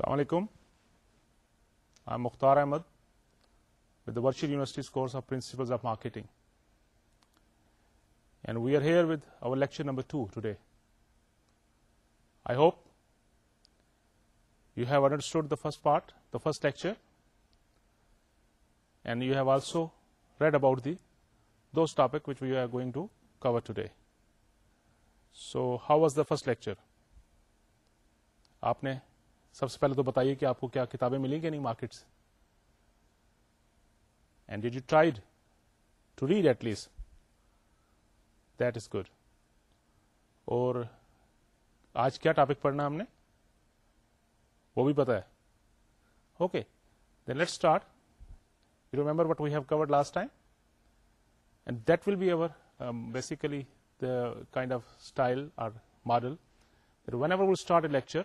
Mukhtar Ahmed with the to today I hope you have the first part the first lecture and you have also read about the book we are going to cover today so how was the first lecture آپ نے سب سے پہلے تو بتائیے کہ آپ کو کیا کتابیں ملیں گی نہیں یعنی مارکیٹ سے and did you tried to read at least that is good اور آج کیا ٹاپک پڑھنا ہم نے وہ بھی پتا ہے okay then let start you remember what we have covered last time and that will be over basically the kind of style or model whenever will start a lecture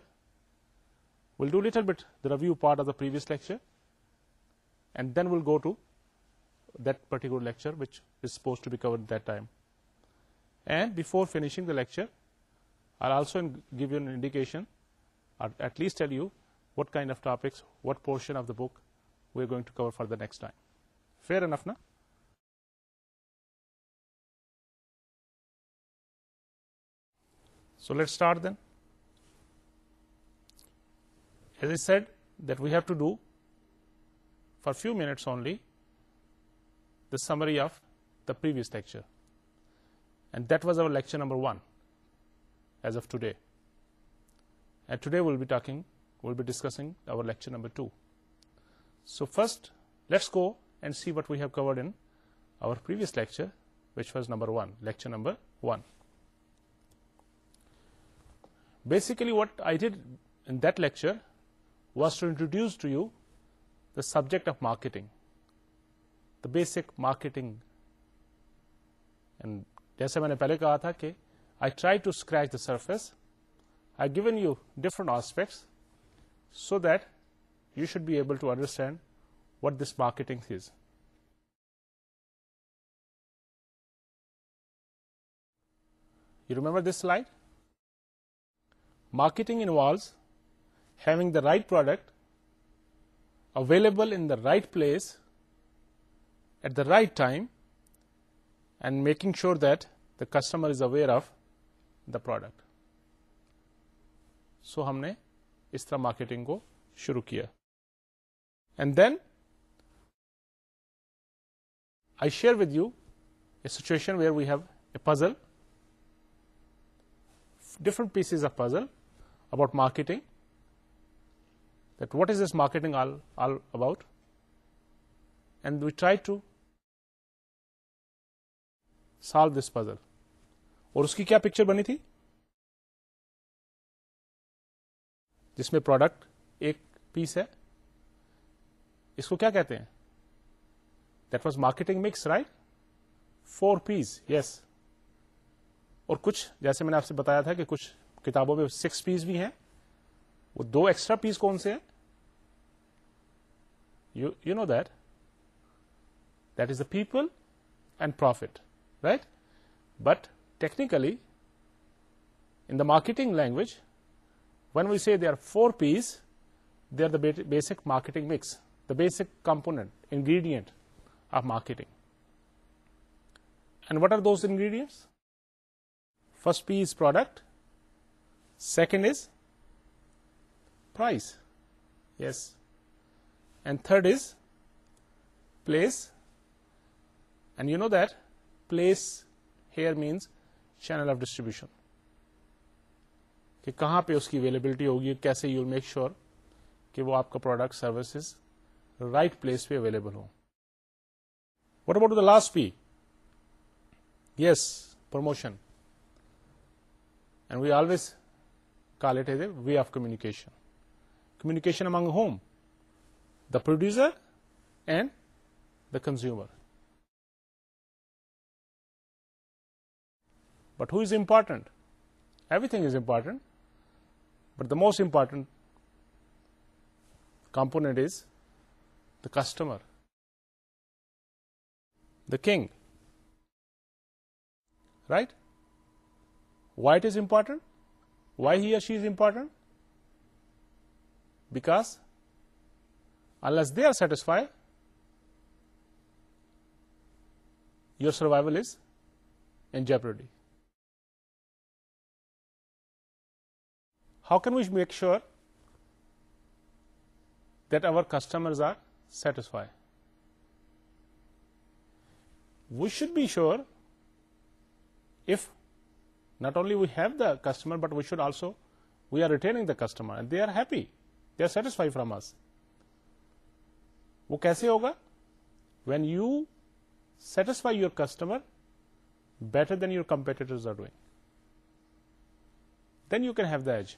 will doubt مٹ part of the previous lecture and then will go to particular lecture finishing the lecture or also give you an انڈیکیشنسٹ you what kind of topics what portion of the book we are going to cover for the next fair enough not then As I said, that we have to do for few minutes only the summary of the previous lecture, and that was our lecture number 1 as of today, and today we'll be discussing our lecture number 2. So first let's go and see what we have covered in our previous lecture, which was lecture number 1. Basically what I did in that lecture was to introduce to you the subject of marketing the basic marketing and جیسے میں نے پہلے کہا تھا کہ I try to scratch the surface I given you different aspects so that you should be able to understand what this marketing is you remember this life marketing in was having the right product available in the right place at the right time and making شور دا customer is aware of the product so ہم نے اس طرح marketing کو شروع کیا and then I share with you a situation where we have a puzzle different pieces of puzzle about marketing what is this marketing all all about and we try to solve this puzzle اور اس کی کیا picture بنی تھی جس میں product ایک پیس ہے اس کو کیا کہتے ہیں that was marketing mix right four Ps yes اور کچھ جیسے میں نے آپ سے بتایا تھا کہ کچھ کتابوں میں سکس پیس بھی ہیں وہ دو ایکسٹرا پیس کون سے ہیں you know that that is the people and profit right but technically in the marketing language when we see they are four Ps they are the basic marketing mix the basic component ingredient of marketing and what are those ingredients first P is product second is ائز yes and third is place and you know دلیس here means channel of distribution کہ کہاں پہ اس کی availability ہوگی کیسے you make sure کہ وہ آپ کا پروڈکٹ سروسز رائٹ پلیس پہ اویلیبل ہو what about the last P yes promotion and we always call it a way of communication Communication among whom? The producer and the consumer. But who is important? Everything is important, but the most important component is the customer, the king, right? Why it is important? Why he or she is important? because unless they are satisfied, your survival is in jeopardy. How can we make sure that our customers are satisfied? We should be sure, if not only we have the customer, but we are retaining the customer and they are happy. They are satisfy from us وہ کیسے ہوگا when you satisfy your customer better than your competitor doing then you can have edge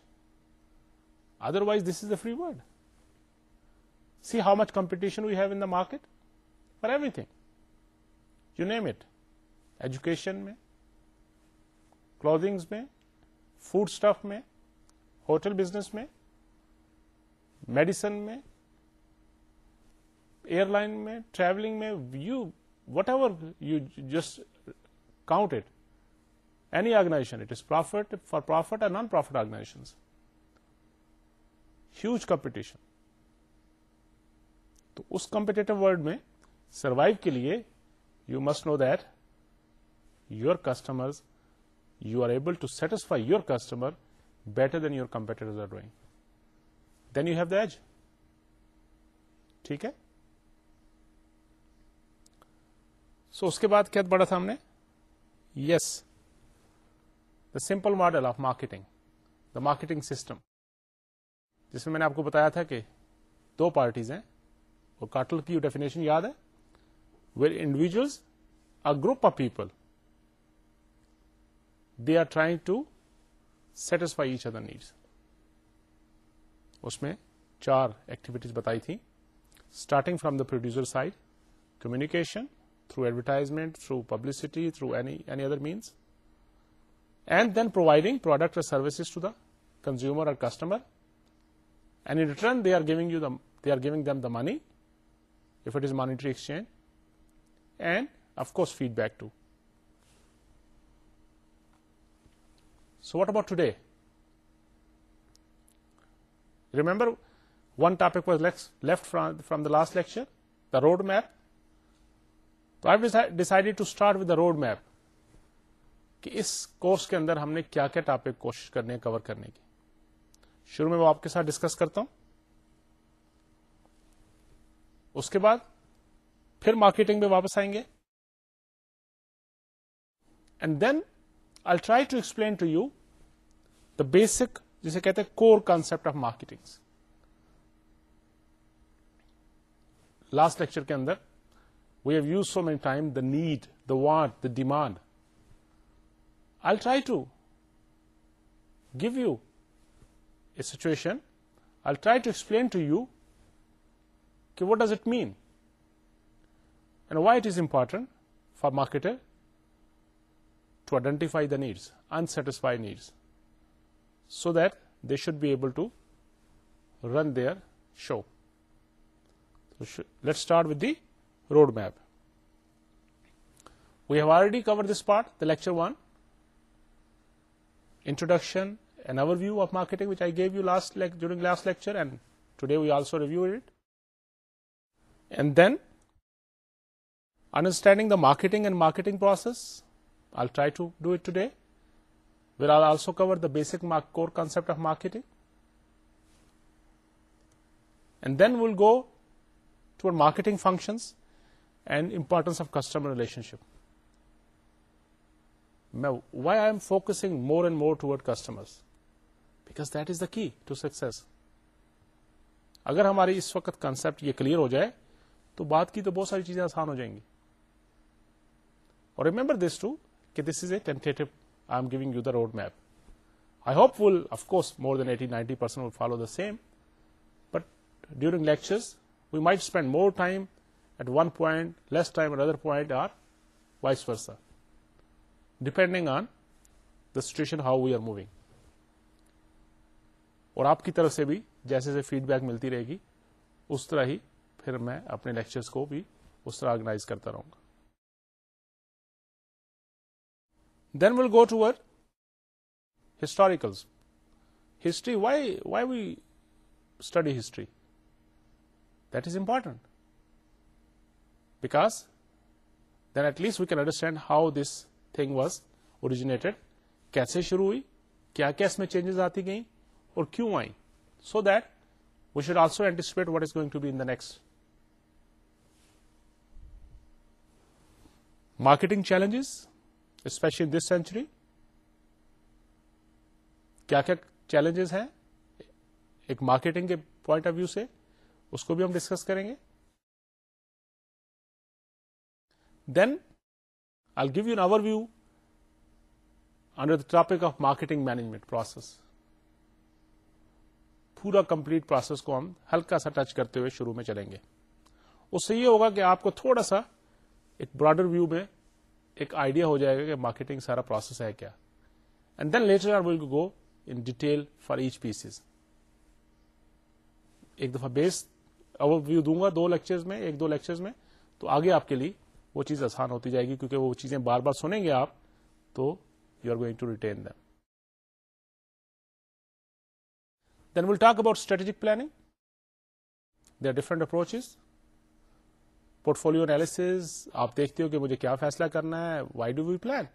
otherwise this is a free word see how much competition we have in market for everything you name it education میں clothing میں food stuff میں hotel business میں medicine میں airline میں travelling میں you whatever you just count it any organisation it is profit for profit and non profit organisation huge competition تو اس competitive world میں survive کے لیے you must know that your customer you are able to satisfy your customer better than your competitor doing then you have edge ٹھیک ہے سو اس کے بعد کیا بڑا تھا ہم نے yes the simple model of marketing the marketing system جس میں میں نے آپ کو بتایا تھا کہ دو پارٹیز ہیں اور کاٹل کی ڈیفینیشن یاد ہے where individuals a group of people they are trying to satisfy each other needs اس میں چار ایکٹیویٹیز بتائی تھیں starting from the producer side communication through advertisement through publicity through any other means and then providing product services to the consumer اور customer in return they are giving you they are giving them the money if it is monetary exchange and of course feedback too so what about today remember one topic was left from the last lecture the road map تو I decided to start with the road map کہ اس course کے اندر ہم نے کیا کیا topic کوشش کرنے کور کرنے کی شروع میں وہ آپ کے ساتھ ڈسکس کرتا ہوں اس کے بعد پھر مارکیٹنگ میں واپس آئیں گے and then I try to explain to you the basic جسے کہتے ہیں core concept of marketing last lecture کے اندر we have use so many time the need the want the demand I try to give you a situation I try to explain to you کہ what does it mean and why it is important for marketer to identify the needs in satisfy needs so that they should be able to run their show. So let's start with the roadmap. We have already covered this part, the lecture 1, introduction, an overview of marketing, which I gave you during last lecture, and today we also reviewed it. And then understanding the marketing and marketing process, I'll try to do it today. We'll are also cover the basic core concept of marketing and then will go to marketing functions and importance of customer relationship میں why I am focusing more and more ٹوڈ customer because that is the key to success اگر ہماری اس وقت concept یہ clear ہو جائے تو بات کی تو بہت ساری چیزیں آسان ہو جائیں گی اور ریمبر دس ٹو کہ this is a tentative I am giving you the road map I hope will of course more than eighty ninety percent will follow the same but during lectures we might spend more time at one point less time at other point or vice versa depending on the situation how we are moving اور آپ کی طرف سے بھی جیسے جیسے feed back ملتی رہے گی اس طرح ہی پھر میں اپنے لیکچرس کو بھی اس طرح آرگنائز کرتا رہوں گا then we'll go ٹوور historical history why why we study history this important because then at least we can understand how this thing was اوریجینے کیسے شروع ہوئی کیا کیا اس میں چینجز آتی گئیں اور کیوں آئی so that we should also anticipate what is going to be in the next marketing challenges especially this century کیا کیا چیلنجز ہیں ایک مارکیٹنگ کے پوائنٹ آف ویو سے اس کو بھی ہم ڈسکس کریں گے then I give you an overview under the topic of marketing management process پورا کمپلیٹ پروسیس کو ہم ہلکا سا ٹچ کرتے ہوئے شروع میں چلیں گے اس سے یہ ہوگا کہ آپ کو تھوڑا سا ایک براڈر ویو میں ایک آئیڈیا ہو جائے گا کہ مارکیٹنگ سارا پروسیس ہے کیا and then later are will go in detail for each pieces ایک دفعہ بیس اوور ویو دوں گا دو لیکچرز میں ایک دو لیکچرز میں تو آگے آپ کے لیے وہ چیز آسان ہوتی جائے گی کیونکہ وہ چیزیں بار بار سنیں گے آپ تو you are going to retain them then will talk about strategic planning they are different approaches portfolios آپ دیکھتے ہو کہ مجھے کیا فیصلہ کرنا ہے وائی ڈو وی پلان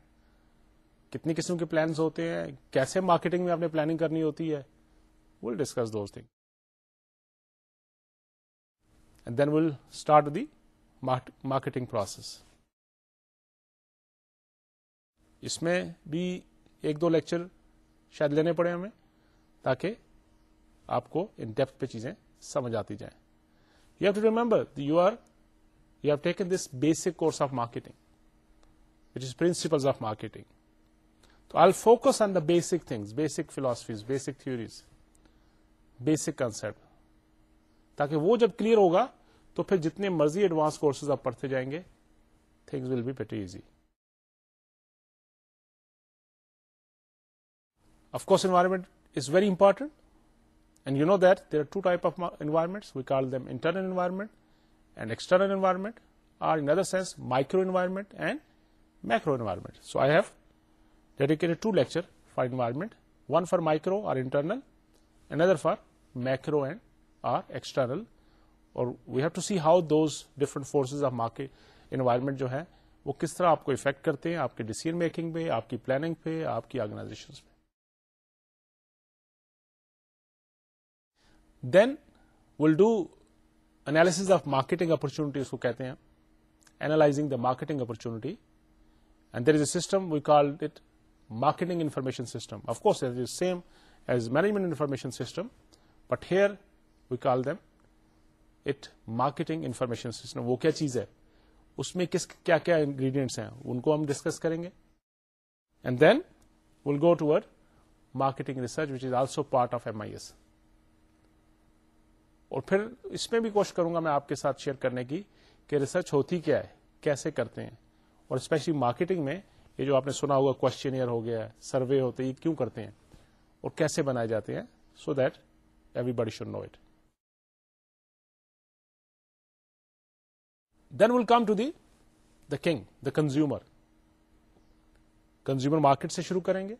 کتنی قسم کے پلانس ہوتے ہیں کیسے مارکیٹنگ میں آپ نے پلاننگ کرنی ہوتی ہے ول ول discuss those thing then start the marketing process اس میں بھی ایک دو لیکچر شاید لینے پڑے ہمیں تاکہ آپ کو ان ڈیپتھ پہ چیزیں سمجھ آتی جائیں you have to remember you are have taken this basic course of marketing what is principles of marketing تو I focus on the basic thing basic philosophies basic theories basic concept تاکہ وہ جب clear ہوگا تو پھر جتنے مرضی advance courses آپ پڑھتے جائیں گے things will be better easy of course environment is very important and you know that there are two type of environment we call them internal environment since micro environment and macro environment so I have dedicate two lecture for environment one for micro or internal another for macro and or external اور different forces of environment جو ہے وہ کس طرح آپ کو affect کرتے ہیں آپ کے ڈیسیزن میکنگ پہ آپ کی پلاننگ پہ آپ کی آرگنائزیشن پہ then will do analysis of marketing opportunity اس کو کہتے ہیں analysing the marketing opportunity and there is a system we call it marketing information system course is same as management information system but here we call them it marketing information system وہ کیا چیز ہے اس میں کس کیا کیا ingredients ہیں ان کو ہم ڈسکس کریں گے and then will go toward marketing research which is also part of M I S اور پھر اس میں بھی کوشش کروں گا میں آپ کے ساتھ شیئر کرنے کی کہ ریسرچ ہوتی کیا ہے کیسے کرتے ہیں اور اسپیشلی مارکیٹنگ میں یہ جو آپ نے سنا ہوا کوشچن ہو گیا سروے ہوتے یہ کیوں کرتے ہیں اور کیسے بنائے جاتے ہیں so that everybody should know it then will come to the the king the consumer consumer market سے شروع کریں گے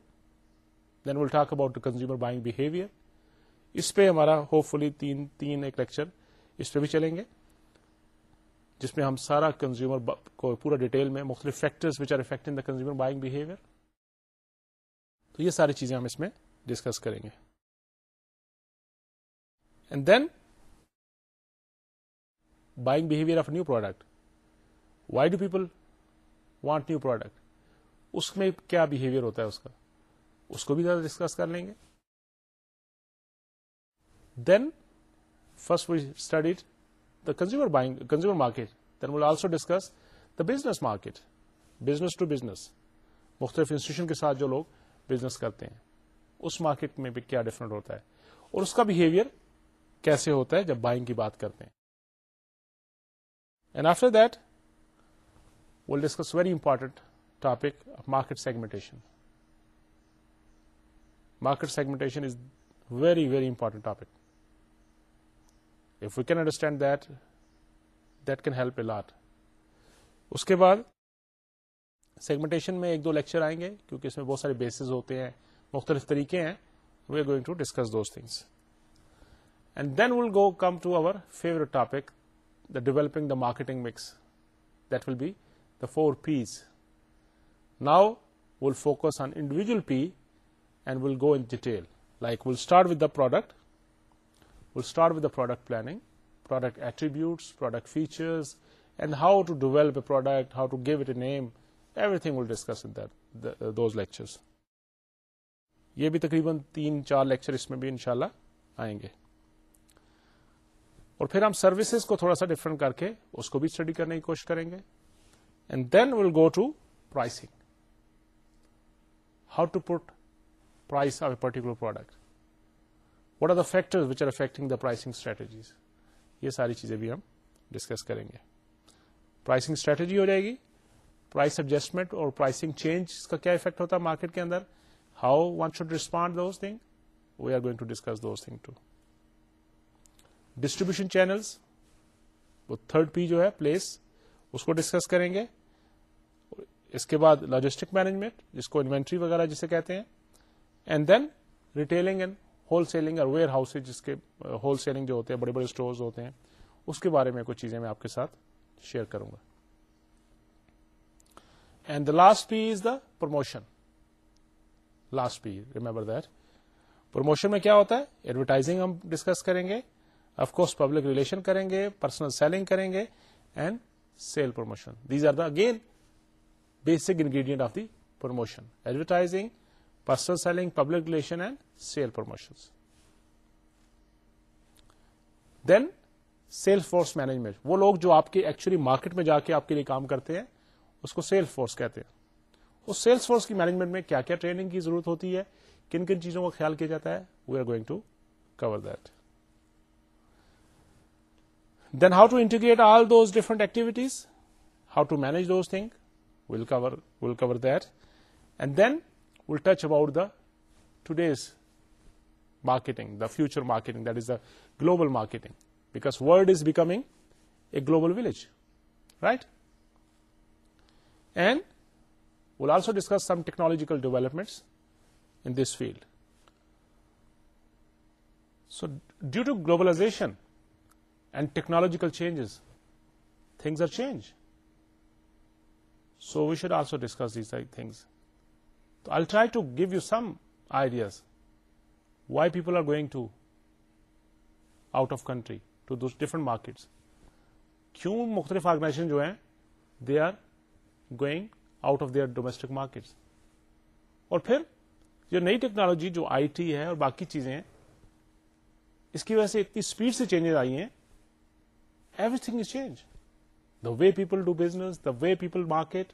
then will talk about consumer buying behaviour اس پہ ہمارا ہوپ فلی تین تین ایک لیکچر اس پہ بھی چلیں گے جس میں ہم سارا کنزیومر کو پورا ڈیٹیل میں مختلف factors are the consumer buying behaviour تو یہ ساری چیزیں ہم اس میں ڈسکس کریں گے and then buying behaviour of new product why do people want new product اس میں کیا بہیویئر ہوتا ہے اس کا اس کو بھی زیادہ ڈسکس کر لیں گے then first we studied the consumer buying consumer market then will also discuss the business market business to business مختلف انسٹیٹیوشن کے ساتھ جو لوگ بزنس کرتے ہیں اس مارکیٹ میں بھی کیا ڈفرنٹ ہوتا ہے اور اس کا بہیویئر کیسے ہوتا ہے جب بائنگ کی بات کرتے ہیں and after that will discuss very important topic market segmentation market segmentation is very very important topic we can understand that that can help a lot. اس کے بعد سیگمنٹیشن میں ایک دو لیکچر آئیں گے کیونکہ اس میں بہت سارے بیسز ہوتے ہیں مختلف طریقے ہیں we are going to discuss those things and then will go come to our favourite topic the developing the marketing mix that will be the four Ps now will focus on individual P and will go in detail like will start with the product start ودکٹ planning product attribute product features and how to develop a product how to give it a name everything will discuss lecture یہ بھی تقریباً تین چار lecture اس میں بھی انشاءاللہ آئیں گے اور پھر ہم سروسز کو تھوڑا سا ڈفرنٹ کر کے اس کو بھی اسٹڈی کرنے کی کوشش کریں گے and then will go to pricing how to put price of a particular product what are the factor which are affecting the pricing strategies یہ ساری چیزیں بھی ہم ڈسکس کریں گے پرائسنگ پرائسنگ اسٹریٹجی ہو جائے گی ایڈجسٹمنٹ اور چینج کا کیا افیکٹ ہوتا ہے مارکیٹ کے اندر how one should respond those thing we are going to discuss those thing to distribution channels وہ تھرڈ پی جو ہے پلیس اس کو ڈسکس کریں گے اس کے بعد لاجسٹک مینجمنٹ جس کو انوینٹری وغیرہ جسے کہتے ہیں and then retailing and wholesaling اور ویئر ہاؤس جس کے ہول سیلنگ جو ہوتے ہیں بڑے بڑے اسٹور ہوتے ہیں اس کے بارے میں کچھ چیزیں میں آپ کے ساتھ شیئر کروں گا and the last P is the promotion last P remember that promotion میں کیا ہوتا ہے ایڈورٹائزنگ ہم ڈسکس کریں گے آف کورس پبلک ریلیشن کریں گے پرسنل سیلنگ کریں گے and sale promotion these are the again basic ingredient of the promotion advertising personal selling public relation and sale promotion then sale force management وہ لوگ جو آپ کے ایکچولی مارکیٹ میں جا کے آپ کے لیے کام کرتے ہیں اس کو سیل فورس کہتے ہیں اس سیلس فورس کی مینجمنٹ میں کیا کیا ٹریننگ کی ضرورت ہوتی ہے کن کن چیزوں کا خیال کیا جاتا ہے we are going to cover that then how to integrate all those different activities how to manage those thing will cover will cover that and then We'll touch about the today's marketing, the future marketing, that is the global marketing, because world is becoming a global village, right? And we'll also discuss some technological developments in this field. So due to globalization and technological changes, things are changed. So we should also discuss these uh, things. تو I try to give you some ideas why people are going to out of country to different markets کیوں مختلف organization جو ہیں they are going out of their domestic markets اور پھر جو نئی technology جو آئی ٹی ہے اور باقی چیزیں ہیں اس کی وجہ سے اتنی اسپیڈ سے چینجز آئی ہیں everything is change the way people do business the way people market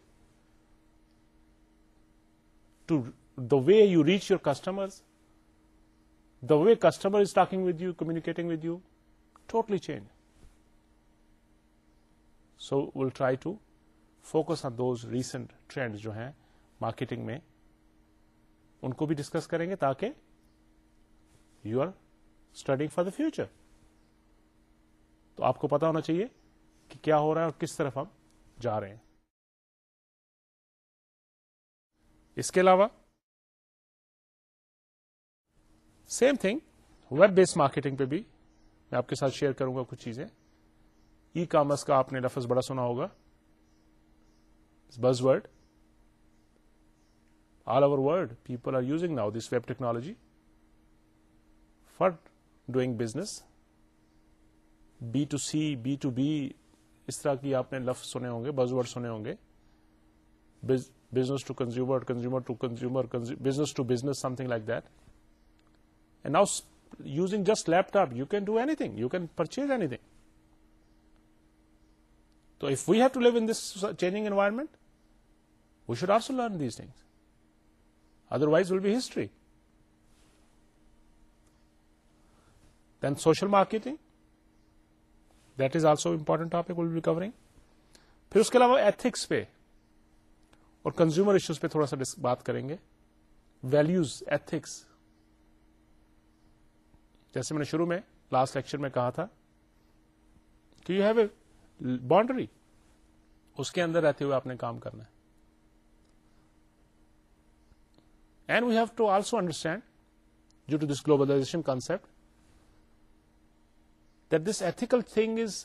to the way you reach your customer the way customer change so we'll try to focus on those recent trend جو ہیں marketing میں ان کو بھی discuss کریں گے تاکہ you are study for the future تو آپ کو پتا ہونا چاہیے کہ کیا ہو رہا ہے اور کس طرف ہم جا رہے ہیں اس کے علاوہ same thing web base marketing پہ بھی میں آپ کے ساتھ شیئر کروں گا کچھ چیزیں ای کامرس کا آپ نے لفظ بڑا سنا ہوگا بز word all over world people are using now this web technology for doing business B to C B to B اس طرح کی آپ نے لفظ سنے ہوں گے بز ورڈ سنے ہوں گے business to consumer consumer to consumer business to business like that and now using just laptop you can do ایگ you can purchase anything تو ایف وی ہیئرمنٹ we should also learn these thing otherwise will be history then social marketing that is also important topic will be covering پھر اس کے علاوہ ethics پہ اور consumer issues پہ تھوڑا سا بات کریں گے ویلوز ایتھکس جیسے میں نے شروع میں لاسٹ لیکچر میں کہا تھا کہ یو ہیو اے باؤنڈری اس کے اندر رہتے ہوئے آپ نے کام کرنا ہے and we have to to also understand due this globalisation concept that this ethical thing is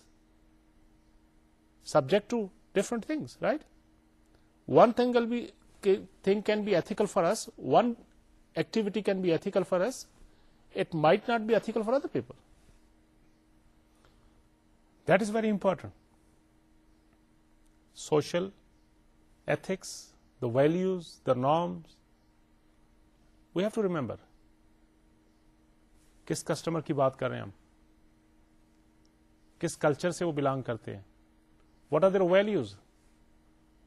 subject to different things right one thing thing can be ethical for us one activity can be ethical for us it might not be ethical for other people that is very important social ethics the values the norms we have to remember کس customer کی بات کر رہے ہیں ہم کس culture سے وہ بلانگ کرتے ہیں what are their values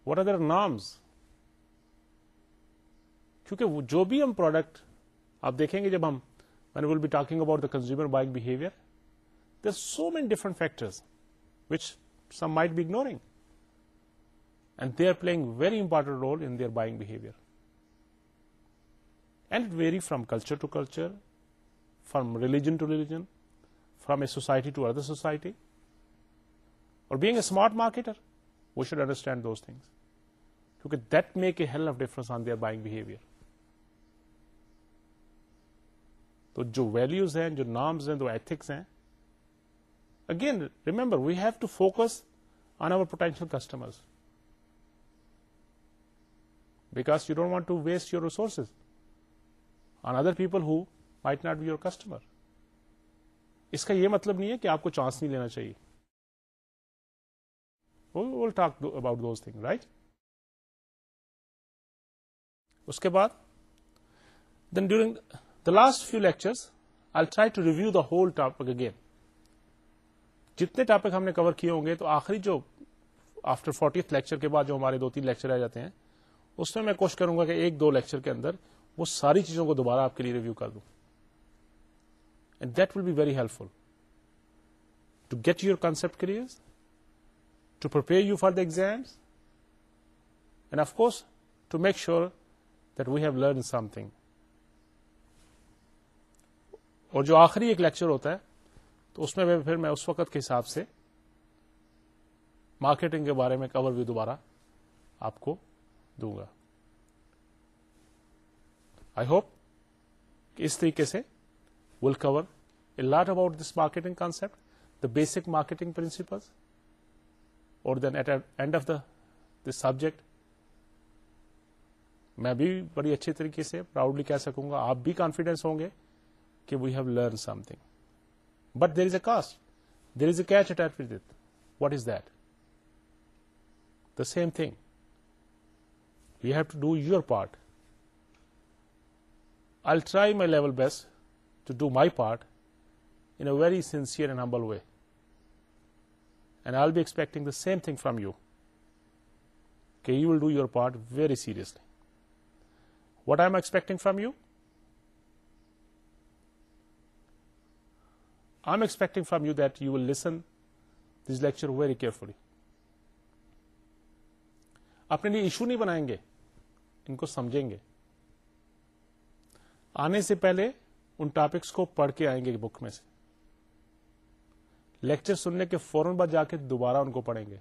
what are their norms کیونکہ جو بھی ہم پروڈکٹ آپ دیکھیں گے جب ہم when will be talking about the consumer buying behaviour there so many different factors which some might be ignoring and they are playing very important role in their buying behaviour and it vary from culture to culture from religion to religion from a society to other society اور being a smart marketer we should understand those things کیونکہ that make a hell of difference on their buying behaviour تو جو values ہیں جو norms ہیں جو ethics ہیں again remember we have to focus on our potential customer because you don't want to waste your resources on other people who might not be your customer اس کا یہ مطلب نہیں ہے کہ آپ کو چانس نہیں لینا چاہیے ول talk about those thing right اس کے بعد then during the last few lecture whole topic again جتنے ٹاپک ہم نے کور کیے ہوں گے تو آخری جو آفٹر لیکچر کے بعد جو ہمارے دو تین لیکچر آ جاتے ہیں اس میں میں کوشش کروں گا کہ ایک دو لیکچر کے اندر وہ ساری چیزوں کو دوبارہ آپ کے لیے ریویو کر دوں and that will be very helpful to get your concept clear to prepare you for the exams and of course to make sure we have learn something اور جو آخری ایک لیکچر ہوتا ہے تو اس میں پھر میں اس وقت کے حساب سے مارکیٹنگ کے بارے میں کور بھی دوبارہ آپ کو دوں گا آئی ہوپ کہ اس طریقے سے will cover a lot about this marketing concept the basic marketing principle اور then at end of the this subject میں بھی بڑی اچھی طریقے سے پراؤڈلی کہہ سکوں گا آپ بھی کانفیڈینس ہوں گے کہ we have learn something but there is a cost there is a catch اٹیر fat that is that the same thing you have to do your part I try my level best to do my part in a very sincere and humble way and I be expecting the same thing from you کہ you will do your part very seriously what I am expecting from you I am expecting from you that you will listen these lecture very carefully اپنے لیے issue نہیں بنائیں گے ان کو سمجھیں گے آنے سے پہلے ان ٹاپکس کو پڑھ کے آئیں گے بک میں سے لیکچر سننے کے فوراً بعد جا کے دوبارہ ان کو پڑھیں گے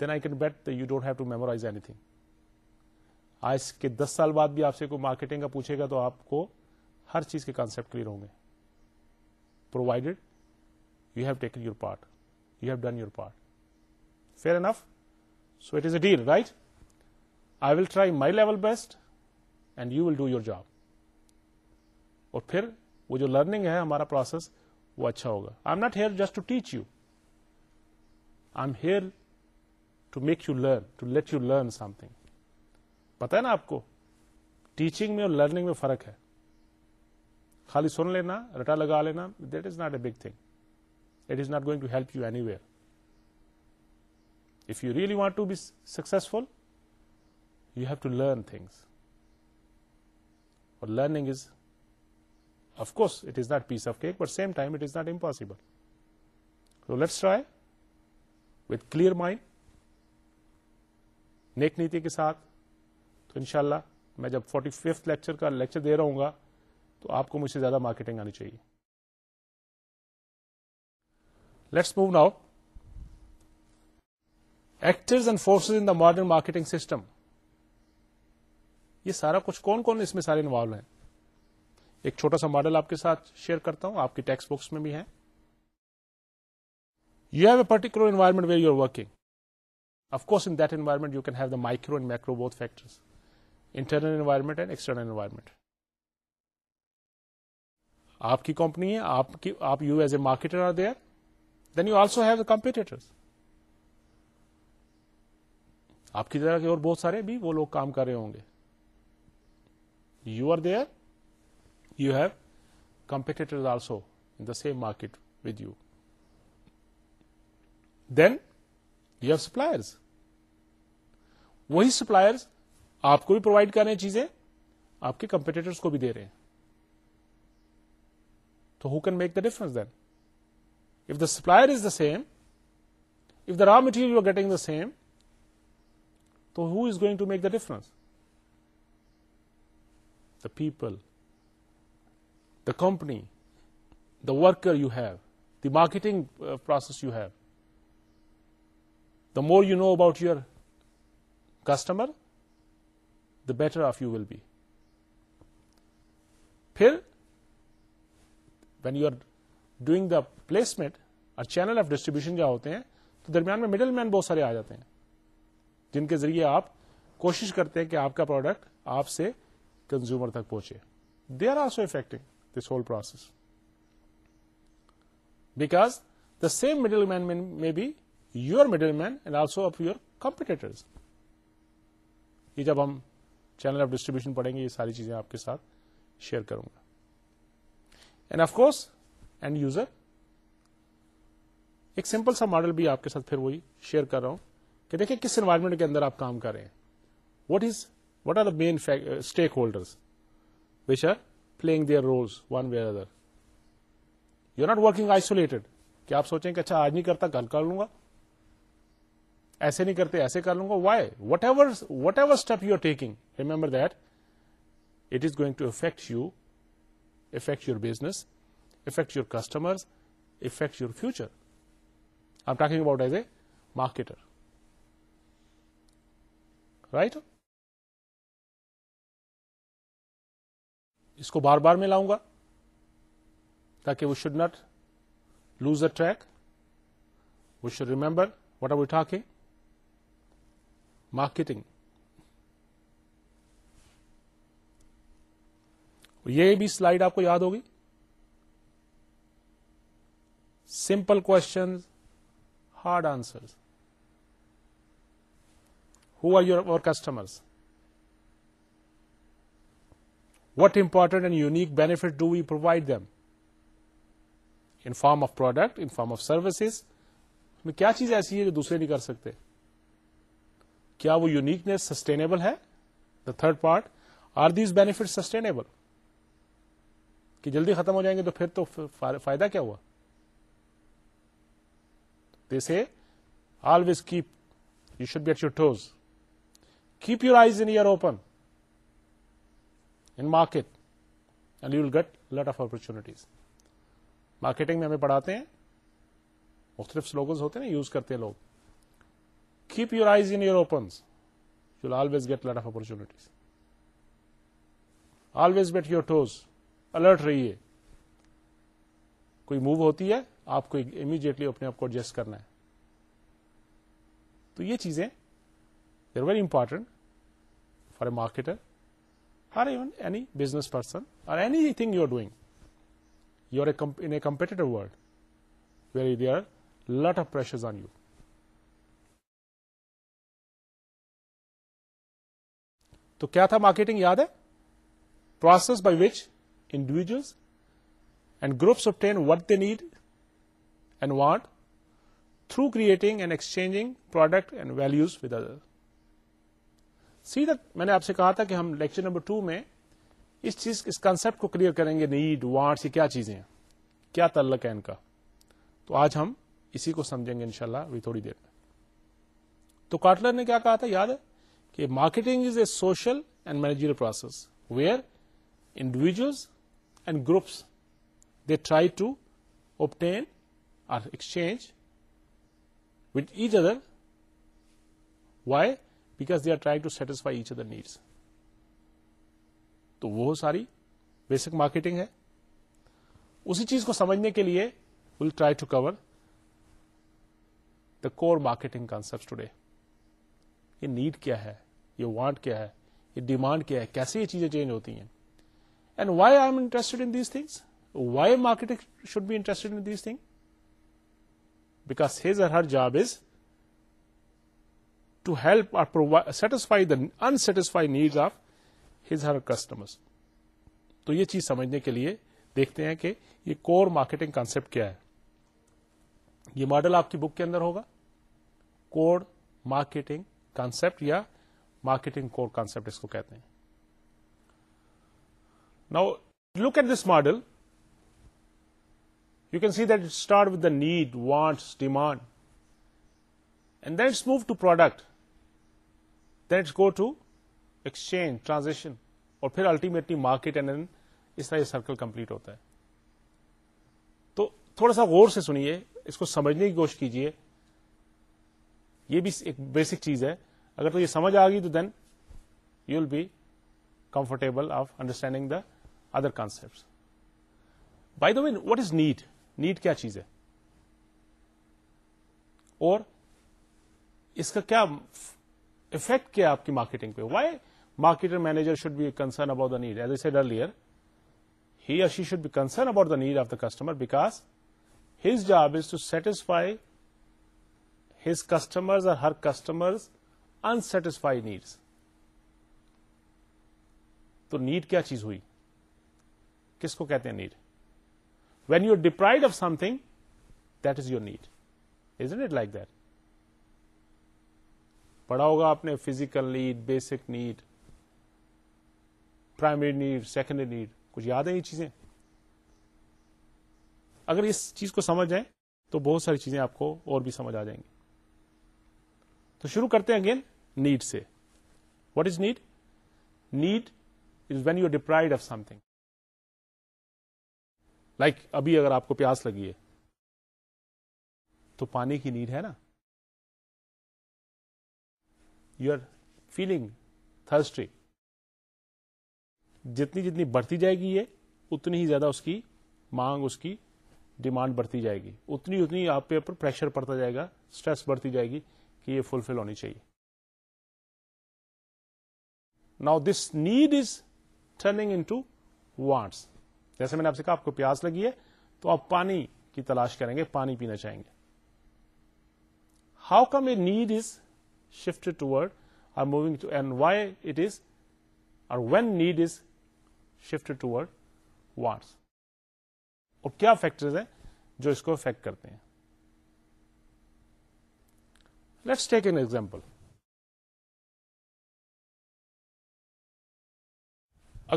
then I can bet you don't have to memorise anything آج کے دس سال بعد بھی آپ سے کوئی مارکیٹنگ کا پوچھے گا تو آپ کو ہر چیز کے کانسپٹ کلیئر ہوں گے provided you have taken your part you have done your part fair enough so it is a deal right I will try my level best and you will do your job اور پھر وہ جو learning ہے ہمارا process وہ اچھا ہوگا I am not here just to teach you I am here to make you learn to let you learn something پتا ہے نا آپ کو ٹیچنگ میں اور لرننگ میں فرق ہے خالی سن لینا رٹا لگا لینا that is not a big thing it is not going to help you anywhere if you really want to be successful you have to learn things اور learning is of course it is not piece of cake but same time it is not impossible so let's try with clear mind نیک نیتی کے ساتھ تو انشاءاللہ میں جب forty fifth lecture کا لیکچر دے رہا ہوں گا تو آپ کو مجھ سے زیادہ مارکیٹنگ آنی چاہیے let's move now actors and forces in the modern marketing system یہ سارا کچھ کون کون اس میں سارے انوالو ہیں ایک چھوٹا سا ماڈل آپ کے ساتھ شیئر کرتا ہوں آپ کی ٹیکسٹ بکس میں بھی ہے you have a particular environment where you are working in that environment you can have the micro and micro both factors internal environment and external environment آپ کی کمپنی ہے آپ کی آپ you as a marketer are there then you also have competitor آپ کی طرح کے اور بہت سارے بھی وہ لوگ کام کر رہے ہوں گے you are there you have competitor also the same market with you then you have suppliers وہی سپلائرز آپ کو بھی پرووائڈ کر رہے ہیں چیزیں آپ کے کمپیٹیٹرس کو بھی دے رہے ہیں تو who can make the difference then if the supplier is the same if the raw material you getting the same تو who is going to make the difference the people the company the worker you have the marketing process you have the more you know about your customer the better off you will be پھر when you are doing the placement اور channel of distribution ہوتے ہیں تو درمیان میں middle man بہت سارے آ جاتے ہیں جن کے ذریعے آپ کوشش کرتے ہیں کہ آپ کا پروڈکٹ آپ سے کنزیومر تک پہنچے they are also affecting this whole process because the same middleman man may be your middleman and also of your competitor یہ جب ہم چینل آف ڈسٹریبیوشن پڑھیں گے یہ ساری چیزیں آپ کے ساتھ شیئر کروں گا and and of course user ایک سمپل سا ماڈل بھی آپ کے ساتھ پھر وہی شیئر کر رہا ہوں کہ دیکھیں کس انوائرمنٹ کے اندر آپ کام کر رہے ہیں what is what are the main stakeholder which are playing their roles one where you are not working isolated کیا آپ سوچیں کہ اچھا آج نہیں کرتا کل کر لوں گا ایسے نہیں کرتے ایسے کر لوں گا why whatever whatever step you are taking remember that it is going to affect you affect your business affect your customer affect your future I talking about as a marketer right اس کو بار بار میں لاؤں گا تاکہ we should not lose a track we should remember what are we talking marketing یہ بھی سلائڈ آپ کو یاد ہوگی simple question hard answer who are your our customers what important and unique benefit do we provide them in form of product in form of services میں کیا چیز ایسی ہے جو دوسرے نہیں کر سکتے کیا وہ یونیکنیس سسٹینیبل ہے the third part are these benefit sustainable کہ جلدی ختم ہو جائیں گے تو پھر تو فائدہ کیا ہوا they always keep you should get your toes keep your eyes in your open in market and you will get lot of opportunities marketing میں ہمیں پڑھاتے ہیں مختلف سلوگنز ہوتے ہیں یوز کرتے ہیں لوگ پ your eyes in your open you always get lot of opportunities always get you are toes alert رہیے کوئی موو ہوتی ہے آپ کو امیڈیٹلی اپنے آپ کو ایڈجسٹ کرنا ہے تو یہ چیزیں در very important for a marketer even any business person اور anything you are doing you are a competitive world very the are lot of pressures on you تو کیا تھا مارکیٹنگ یاد ہے process by which individuals and groups obtain what they need and want through creating and exchanging product and values with other سیدھا میں نے آپ سے کہا تھا کہ ہم لیکچر نمبر ٹو میں اس چیز اس کنسپٹ کو کلیئر کریں گے نیڈ وانٹ کیا چیزیں ہیں کیا تعلق ہے ان کا تو آج ہم اسی کو سمجھیں گے انشاءاللہ شاء تھوڑی دیر میں تو کاٹلر نے کیا کہا تھا یاد ہے کہ marketing is a social and manager process where individuals and groups they try to obtain or exchange with each other why because they are try to satisfy each other needs تو وہ ساری بیسک مارکیٹنگ ہے اسی چیز کو سمجھنے کے لیے ول try to cover the core marketing concept today یہ نیڈ کیا ہے یہ وانٹ کیا ہے یہ ڈیمانڈ کیا ہے کیسے یہ چیزیں چینج ہوتی ہیں and why I am interested in these things why market should be interested in these thing because his or her job is to help or satisfy the unsatisfied need of his her customer تو یہ چیز سمجھنے کے لیے دیکھتے ہیں کہ یہ کور مارکیٹنگ کانسپٹ کیا ہے یہ ماڈل آپ کی بک کے اندر ہوگا کوڈ مارکیٹنگ کانسپٹ یا مارکیٹنگ کانسپٹ اس کو کہتے ہیں نا look at this model you can see that start with the need wants demand and then it's move to product then it's go to exchange transaction اور پھر ultimately market and then اس طرح یہ سرکل کمپلیٹ ہوتا ہے تو تھوڑا سا غور سے سنیے اس کو سمجھنے کی کوشش کیجیے یہ بھی ایک بیسک چیز ہے اگر تو یہ سمجھ آ گئی تو then you will be comfortable of understanding the other concept by the way what is need need کیا چیز ہے اور اس کا کیا افیکٹ کیا آپ کی مارکیٹنگ پہ why marketer manager should be concern about the need as a said earlier he she should be concern about the need of the customer because his job is to satisfy his customer اور her customer unsatisfied needs تو need کیا چیز ہوئی کس کو کہتے ہیں need when you deprived of something that is your need is it like that پڑھا ہوگا آپ نے physical need basic need primary need secondary need کچھ یاد ہے یہ چیزیں اگر اس چیز کو سمجھ جائیں تو بہت ساری چیزیں آپ کو اور بھی سمجھ آ جائیں گی تو شروع کرتے ہیں اگین نیڈ سے what is need need is when you deprived of something like ابھی اگر آپ کو پیاس لگی ہے تو پانی کی نیڈ ہے نا یو آر فیلنگ تھرسٹری جتنی جتنی بڑھتی جائے گی یہ اتنی ہی زیادہ اس کی مانگ اس کی ڈیمانڈ بڑھتی جائے گی اتنی اتنی آپ کے اوپر پریشر پڑتا جائے گا اسٹریس بڑھتی جائے گی کہ یہ فلفل ہونی چاہیے now this need is turning into wants جیسے میں نے آپ سے کہا آپ کو پیاس لگی ہے تو آپ پانی کی تلاش کریں گے پانی پینا چاہیں گے how come a need is shift toward or moving to and why it is اور when need is shift toward wants اور کیا فیکٹرز ہیں جو اس کو افیکٹ کرتے ہیں لیٹس ٹیک این ایگزامپل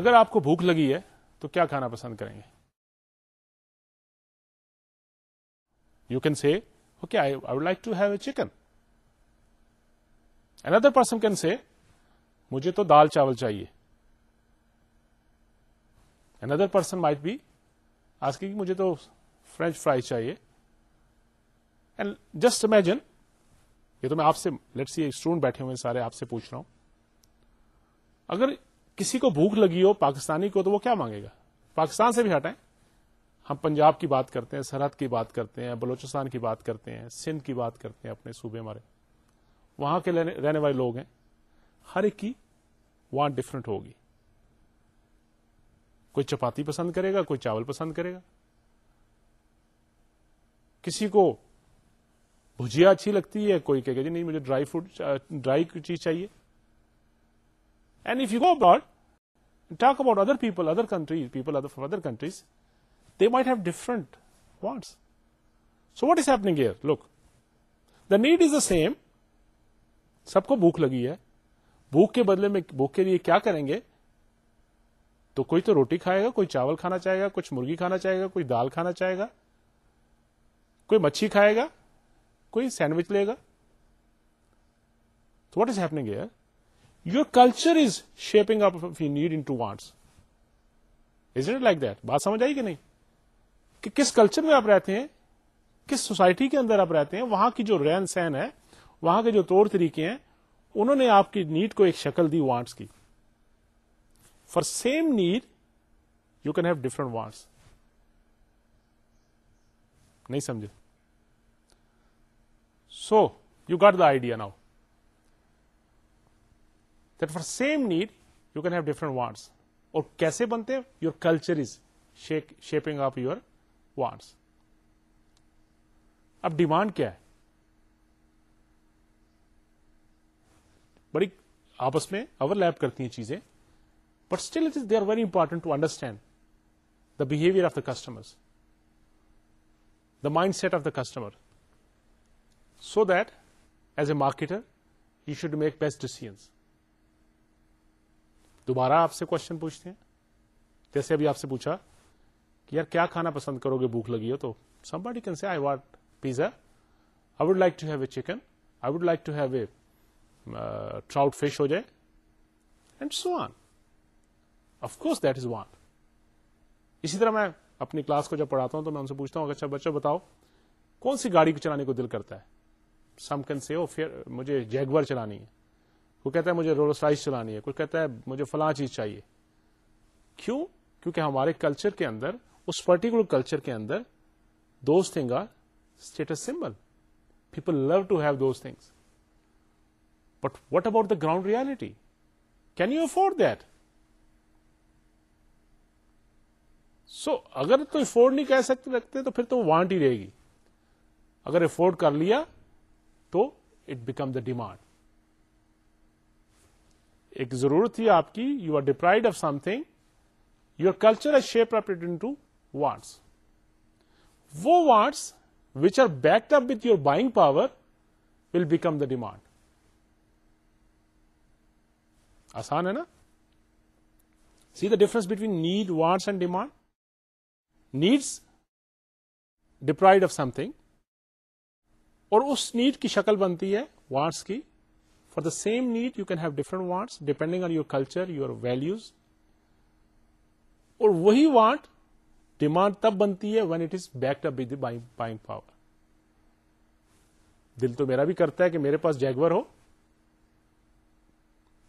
اگر آپ کو بھوک لگی ہے تو کیا کھانا پسند کریں گے you can see okay I would like to have a chicken another person can say مجھے تو دال چاول چاہیے این ادر پرسن مائٹ بھی آس کی مجھے تو فرینچ فرائی چاہیے اینڈ جسٹ امیجن یہ تو میں آپ سے لیٹ سی اسٹوڈنٹ بیٹھے ہوئے سارے آپ سے پوچھ رہا ہوں اگر کسی کو بھوک لگی ہو پاکستانی کو تو وہ کیا مانگے گا پاکستان سے بھی ہٹائیں ہم پنجاب کی بات کرتے ہیں سرحد کی بات کرتے ہیں بلوچستان کی بات کرتے ہیں سندھ کی بات کرتے ہیں اپنے صوبے ہمارے وہاں کے رہنے والے لوگ ہیں ہر ایک کی وہاں ڈفرنٹ ہوگی کوئی چپاتی پسند کرے گا کوئی چاول پسند کرے گا کسی کو بھجیا اچھی لگتی ہے کوئی کہ جی نہیں مجھے ڈرائی فروٹ ڈرائی چیز چاہیے and if you go abroad talk about other people other countries people other countries they might have different wants so what is happening look the need is the same سب کو بھوک لگی ہے بھوک کے بدلے میں بھوک کے لیے کیا کریں گے تو کوئی تو روٹی کھائے گا کوئی چاول کھانا چاہے گا کچھ مرغی کھانا چاہے گا کوئی دال کھانا چاہے گا کوئی مچھی کھائے گا کوئی سینڈوچ لے گا what is happening your culture is shaping up you need into wants is it like that بات سمجھ آئی کہ نہیں کہ کس کلچر میں آپ رہتے ہیں کس سوسائٹی کے اندر آپ رہتے ہیں وہاں کی جو رہن سہن ہے وہاں کے جو طور طریقے ہیں انہوں نے آپ کی نیڈ کو ایک شکل دی وانٹس کی for same need you can have different wants نہیں سمجھے so you got the idea now that for same need you can have different wants اور کیسے بنتے your culture is shaping of your wants اب demand کیا ہے بڑی آپس میں اوور لیپ کرتی ہیں چیزیں but still it is they are very important to understand the behaviour of the customer the mind set of the customer so that as a marketer you should make best decisions دوبارہ آپ سے question پوچھتے ہیں جیسے ابھی آپ سے پوچھا کہ یار کیا کھانا پسند کرو گے بھوک لگی ہو تو somebody can say I want pizza I would like to have a chicken I would like to have a trout fish ہو جائے and so on of course that is one اسی طرح میں اپنی کلاس کو جب پڑھاتا ہوں تو میں ان سے پوچھتا ہوں اچھا بچہ بتاؤ کون سی گاڑی کو چلانے کو دل کرتا ہے سم سمکن سے مجھے جیگور چلانی ہے کوئی کہتا ہے مجھے رولسائز چلانی ہے کوئی کہتا ہے مجھے فلاں چیز چاہیے کیوں کیونکہ ہمارے کلچر کے اندر اس پرٹیکولر کلچر کے اندر thing are status symbol people love to have those things but what about the ground reality can you afford that so اگر تو افورڈ نہیں کہہ سکتے رکھتے تو پھر تو وانٹ ہی رہے گی اگر افورڈ کر لیا تو اٹ بیکم دا ڈیمانڈ ایک ضرورت تھی آپ کی you are deprived of something your culture is shape up to wants وہ wants which are backed up with your buying power will become the demand آسان ہے نا see the difference between need wants and demand needs deprived of something اور اس need کی شکل بنتی ہے وارڈس کی for the same need you can have different wants depending on your culture your values اور وہی وارڈ ڈیمانڈ تب بنتی ہے when it is backed up buying power دل تو میرا بھی کرتا ہے کہ میرے پاس جیگور ہو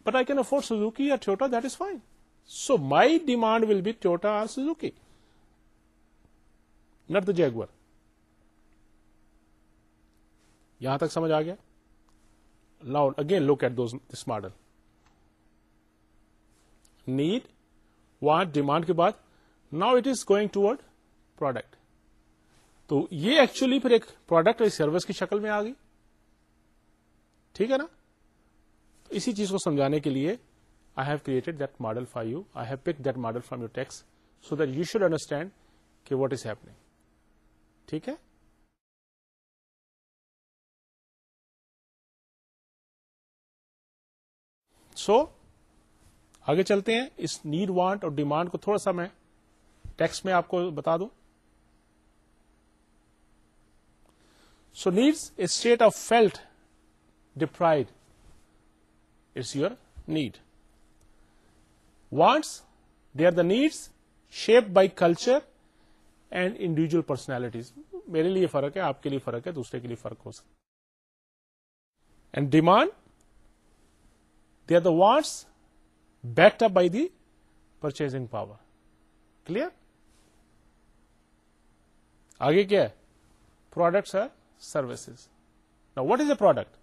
but I can afford Suzuki یا چھوٹا that is fine so my demand will be are Suzuki not the Jaguar یہاں تک سمجھ آ گیا now again look at this model need want demand کے بعد now it is going toward product تو یہ ایکچولی پھر ایک پروڈکٹ اور سروس کی شکل میں آ گئی ٹھیک ہے نا اسی چیز کو سمجھانے کے لیے I have created that model for you I have pick that model from your text so that you should understand کہ واٹ از ہیپنگ ٹھیک ہے سو آگے چلتے ہیں اس نیڈ وانٹ اور ڈیمانڈ کو تھوڑا سا میں ٹیکسٹ میں آپ کو بتا دوں so needs a state of felt deprived is your need wants they are the needs shape by culture and individual personalities میرے لیے فرق ہے آپ کے لیے فرق ہے دوسرے کے لیے فرق ہو سکتا and demand are the what's backed up by the purchasing power clear آگے کیا ہے پروڈکٹس آر سروسز نا what is a product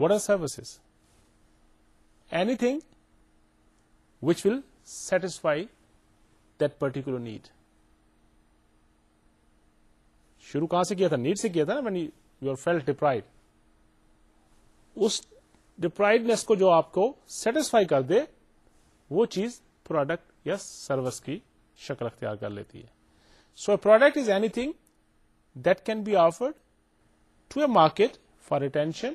what are services anything which will satisfy that particular need شروع کہاں سے کیا تھا نیڈ سے کیا تھا نا when you are feel deprived us deprivedness کو جو آپ کو سیٹسفائی کر دے وہ چیز پروڈکٹ یا سروس کی شکل اختیار کر لیتی ہے so product is anything that can be offered to a market for attention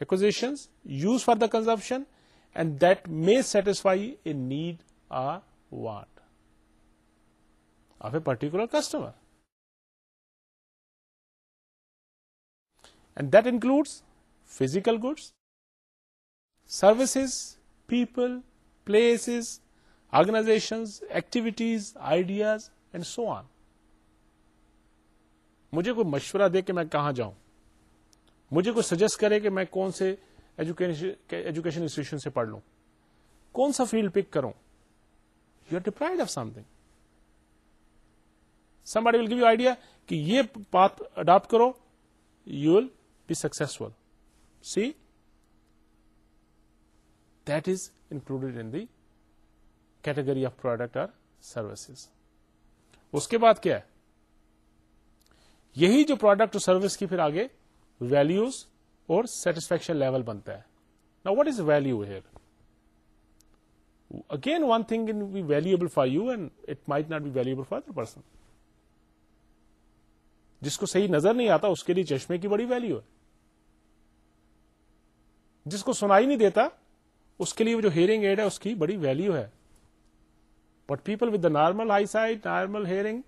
acquisition use for the consumption and that may satisfy a need a want of a particular customer and that includes physical goods services people places organization activities ideas and so on مجھے کوئی مشورہ دے کہ میں کہاں جاؤں مجھے کوئی suggest کرے کہ میں کون سے ایجوکیشن انسٹیٹیوشن سے پڑھ لوں کون سا فیلڈ پک کروں you are deprived of something somebody will give you idea کہ یہ پاتھ اڈاپٹ کرو you will be successful see is is included in category of product or services اس کے بعد کیا ہے یہی جو پروڈکٹ اور سروس کی پھر آگے ویلوز اور سیٹسفیکشن لیول بنتا ہے نا what is value here again one thing in be valuable for you and it might not be valuable for the person جس کو صحیح نظر نہیں آتا اس کے لیے چشمے کی بڑی ویلو ہے جس کو سنائی نہیں دیتا اس کے لیے جو ہیئرنگ ایڈ ہے اس کی بڑی ویلو ہے but people with the normal I site normal hearing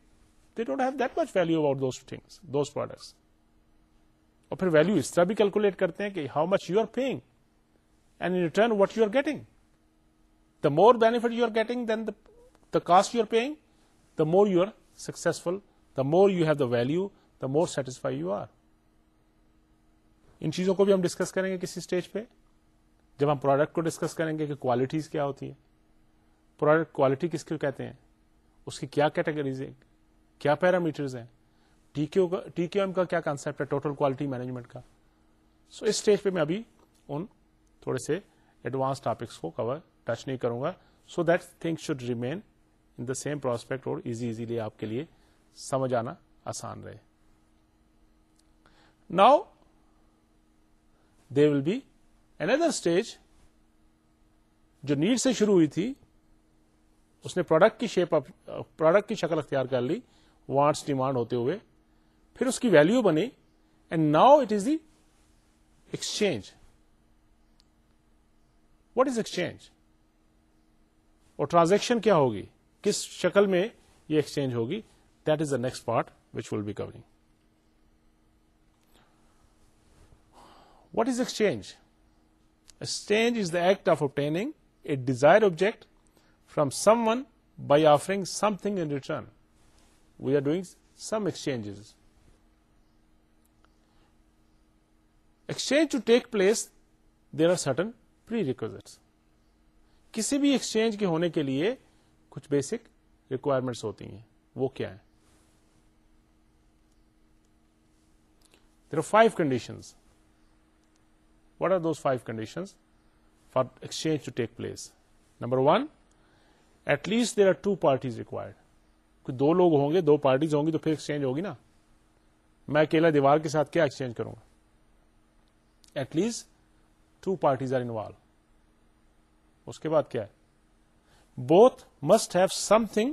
they don't have that much value about those those things products اور پھر ویلو اس طرح بھی کیلکولیٹ کرتے ہیں کہ how much you are paying and in return what you are getting the more benefit you are getting then the cost you are paying the more you are successful the more you have the value the more satisfy you are ان چیزوں کو بھی ہم discuss کریں گے کسی stage پہ جب ہم پروڈکٹ کو ڈسکس کریں گے کہ کوالٹیز کیا ہوتی ہیں پروڈکٹ کوالٹی کس کو کہتے ہیں اس کی کیا کیٹیگریز ہیں کیا پیرامیٹرز ہیں ٹی کیو ایم کا کیا کانسیپٹ ہے ٹوٹل کوالٹی مینجمنٹ کا سو اس اسٹیج پہ میں ابھی ان تھوڑے سے ایڈوانس ٹاپکس کو کور ٹچ نہیں کروں گا so that thing should remain in the same prospect اور ایزی ایزیلی آپ کے لیے سمجھ آنا آسان رہے ناؤ دے ول بی اندر اسٹیج جو نیڈ سے شروع ہوئی تھی اس نے پروڈکٹ کی شیپ پروڈکٹ کی شکل اختیار کر لی وانٹس ڈیمانڈ ہوتے ہوئے پھر اس کی ویلو بنی and now it is the exchange what is exchange اور ٹرانزیکشن کیا ہوگی کس شکل میں یہ ایکسچینج ہوگی that is the next part which will be covering what is exchange is is act of obtaining a desire object from someone by offering some thing We we are doing some Exchange exchange to take place there are prerequisites. کسی بھی exchange کے ہونے کے لیے کچھ basic requirements ہوتی ہیں وہ کیا ہے are five conditions what are those five conditions for exchange to take place number one at least there are two parties required دو لوگ ہوں گے دو پارٹیز ہوں گی تو پھر ایکسچینج ہوگی نا میں اکیلا دیوار کے ساتھ کیا ایکسچینج کروں گا at least two parties are involve اس کے بعد کیا ہے both must have something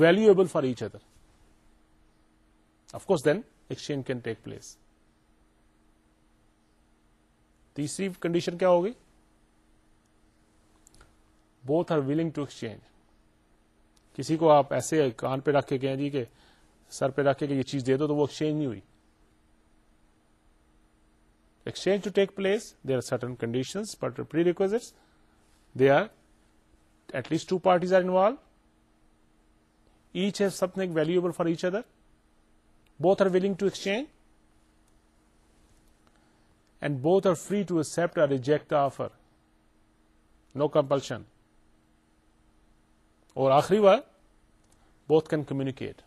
valuable for each other of course then exchange can take place تیسری کنڈیشن کیا ہوگی both are willing to exchange کسی کو آپ ایسے کان پہ رکھ کے کہیں جی کہ سر پہ رکھ کے یہ چیز دے دو تو وہ ایکسچینج نہیں ہوئی exchange to take place they are certain condition pre they are at least two parties are involve each has something valuable for each other both are willing to exchange and both are free to accept or reject offer no compulsion اور آخری بار both can communicate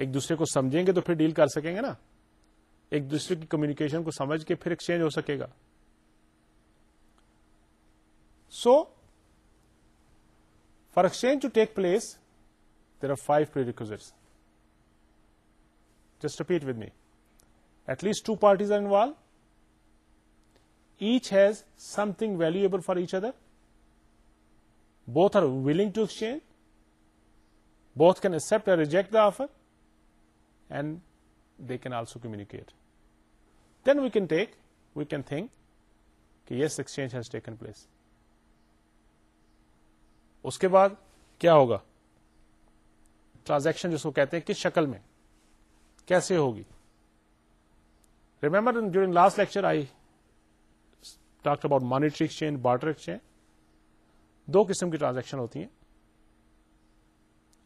ایک دوسرے کو سمجھیں گے تو پھر ڈیل کر سکیں گے نا ایک دوسرے کی کمیونیکیشن کو سمجھ کے پھر ایکسچینج ہو سکے گا so for exchange to take place there are five prerequisites just repeat with me at least two parties are involve each has something valuable for each other both are willing to exchange both can accept reject the offer and they can also communicate then we can take we can think کہ yes exchange has taken place اس کے بعد کیا ہوگا transaction جو سو کہتے ہیں کس شکل میں کیسے ہوگی remember during last lecture I talk about monetary exchange barter exchange دو قسم کی ٹرانزیکشن ہوتی ہیں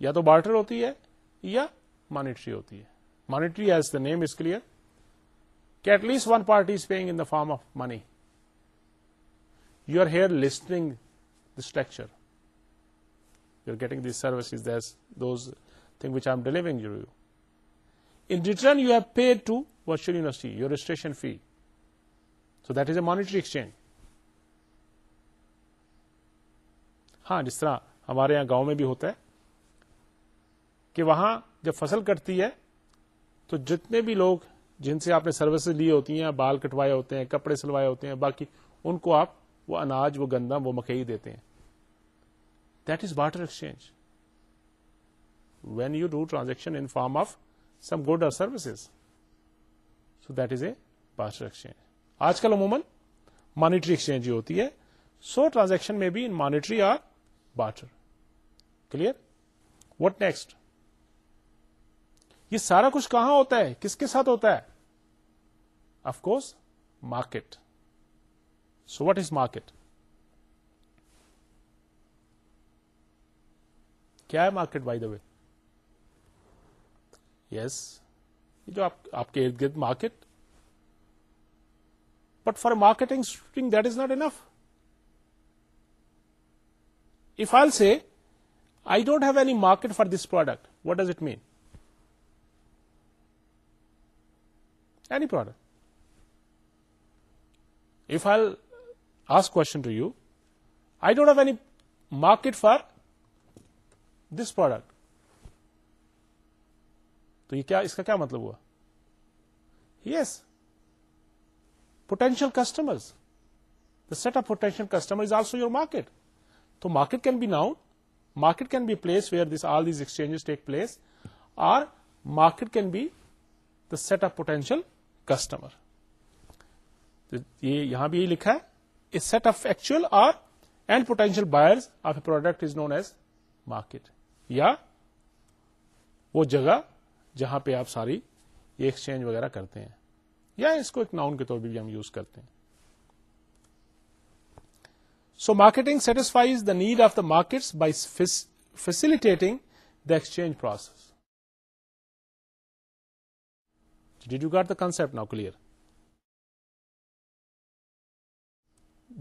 یا تو بارٹر ہوتی ہے یا مانیٹری ہوتی ہے monetary as the name is clear کہ at least one party is paying in the form of money you are here listening lecture you are getting this service is this those thing which I am delivering you you in return you have paid to university registration fee so that is a monetary exchange ہاں جس طرح ہمارے یہاں گاؤں میں بھی ہوتا ہے کہ وہاں جب فصل کٹتی ہے تو جتنے بھی لوگ جن سے آپ نے سروسز لی ہوتی ہیں بال کٹوائے ہوتے ہیں کپڑے سلوائے ہوتے ہیں باقی ان کو آپ وہ اناج وہ گندم وہ مکئی دیتے ہیں that is barter exchange when you do transaction in form of some good services so that is a barter exchange آج کل عموماً مانیٹری ایکسچینج ہوتی ہے سو ٹرانزیکشن میں بھی in monetary or barter clear what next یہ سارا کچھ کہاں ہوتا ہے کس کے ساتھ ہوتا ہے of course market so what is market کیا ہے market by the way yes جو آپ آپ کے ارد گرد market but for marketing shooting is not enough also I don't have any market for this product what does it mean any product also I don't have any market for this product تو یہ کیا اس کا کیا مطلب ہوا yes potential customer the set of potential customer is also your market تو market can be now market can be place where this all these exchange take place or market can be the set of potential customer یہاں بھی یہی لکھا ہے set of actual or and potential buyer of a product is known as market یا وہ جگہ جہاں پہ آپ ساری یہ ایکسچینج وغیرہ کرتے ہیں یا اس کو ایک ناؤن کے طور پہ بھی ہم یوز کرتے ہیں so marketing satisfies the need of the market by the exchange process did you get the concept now clear